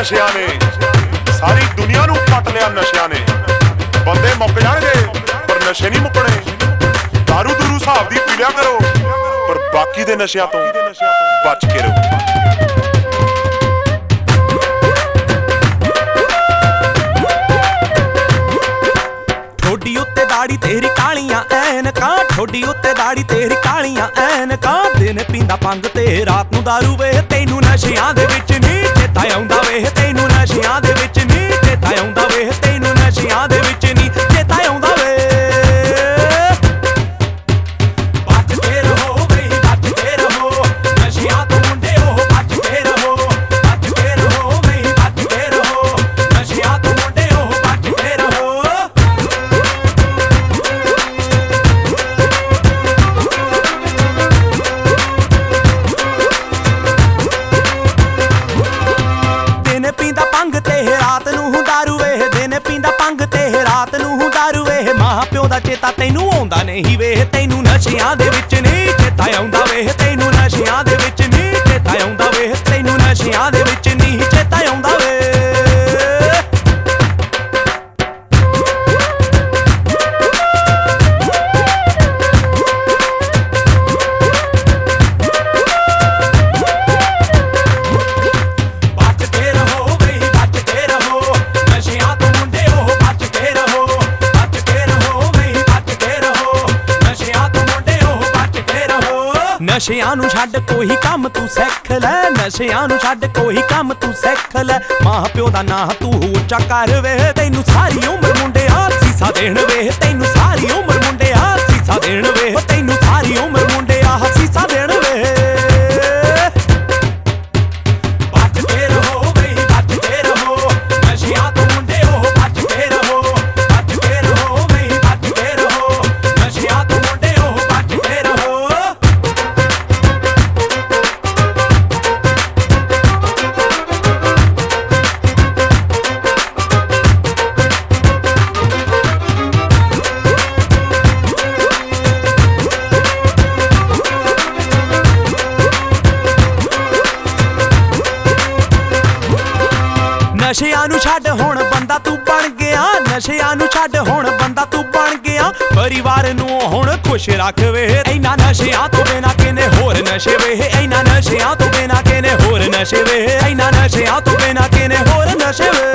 ਨਸ਼ਿਆਂ ਨੇ। ਸਾਰੀ ਦੁਨੀਆ ਨੂੰ ਪੱਟ ਲਿਆ ਨਸ਼ਿਆਂ ਨੇ। ਬੰਦੇ ਮੁੱਕ ਜਾਣਗੇ, ਪਰ ਨਸ਼ੇ ਨਹੀਂ ਮੁੱਕਣੇ। ਦਾਰੂ ਦੂਰੂ ਹਿਸਾਬ ਦੀ ਪੀ ਲਿਆ ਕਰੋ, ਪਰ ਬਾਕੀ ਦੇ ਨਸ਼ਿਆਂ ਤੋਂ ਬਚ ਕੇ ਰਹੋ। ਠੋਡੀ ਉੱਤੇ ਦਾੜੀ ਤੇਰੀ ਕਾਲੀਆਂ ਐਨਕਾਂ ਠੋਡੀ ਉੱਤੇ ਦਾੜੀ ਤੇਰੀ ਕਾਲੀਆਂ ਐਨਕਾਂ ਦਿਨ ਪੀਂਦਾ ਪੰਗ ਤੇ ਰਾਤ ਨੂੰ ਦਾਰੂ ਵੇ, ਤੈਨੂੰ ਨਸ਼ੇ ਪੀਂਦਾ ਤੇ ਰਾਤ ਨੂੰ ਹੂੰ ਦਾਰੂ ਮਾਂ ਪਿਓ ਦਾ ਚੇਤਾ ਤੈਨੂੰ ਆਉਂਦਾ ਨਹੀਂ ਵੇਹ ਤੈਨੂੰ ਨਸ਼ਿਆਂ ਦੇ ਵਿੱਚ ਨਹੀਂ ਨਸ਼ਿਆਂ ਨੂੰ ਛੱਡ ਕੋਈ ਕੰਮ ਤੂੰ ਸਿੱਖ ਲੈ, ਨਸ਼ਿਆਂ ਨੂੰ ਛੱਡ ਕੋਈ ਕੰਮ ਤੂੰ ਸਿੱਖ ਲੈ। ਮਾਂ ਪਿਓ ਦਾ ਨਾਂ ਤੂੰ ਉੱਚਾ ਕਰ ਵੇ, ਤੈਨੂੰ ਸਾਰੀ ਉਮਰ ਮੁੰਡਿਆ ਸੀਸਾ ਦੇਣ ਵੇ, ਤੈਨੂੰ ਸਾਰੀ ਉਮਰ ਮੁੰਡਿਆ ਸੀਸਾ ਦੇਣ ਨਸ਼ਿਆਂ ਨੂੰ ਛੱਡ ਹੁਣ ਬੰਦਾ ਤੂੰ ਬਣ ਗਿਆ। ਨਸ਼ਿਆਂ ਨੂੰ ਛੱਡ ਹੁਣ ਬੰਦਾ ਤੂੰ ਬਣ ਗਿਆ। ਪਰਿਵਾਰ ਨੂੰ ਹੁਣ ਖੁਸ਼ ਰੱਖ ਵੇ। ਇੰਨਾ ਨਸ਼ਿਆਂ ਤੋਂ ਬਿਨਾ ਕਿਨੇ ਹੋਰ ਨਸ਼ੇ ਵੇ? ਇੰਨਾ ਨਸ਼ਿਆਂ ਤੋਂ ਬਿਨਾ ਕਿਨੇ ਹੋਰ ਨਸ਼ੇ ਵੇ? ਇੰਨਾ ਨਸ਼ਿਆਂ ਤੋਂ ਬਿਨਾ ਕਿਨੇ ਹੋਰ ਨਸ਼ੇ ਵੇ?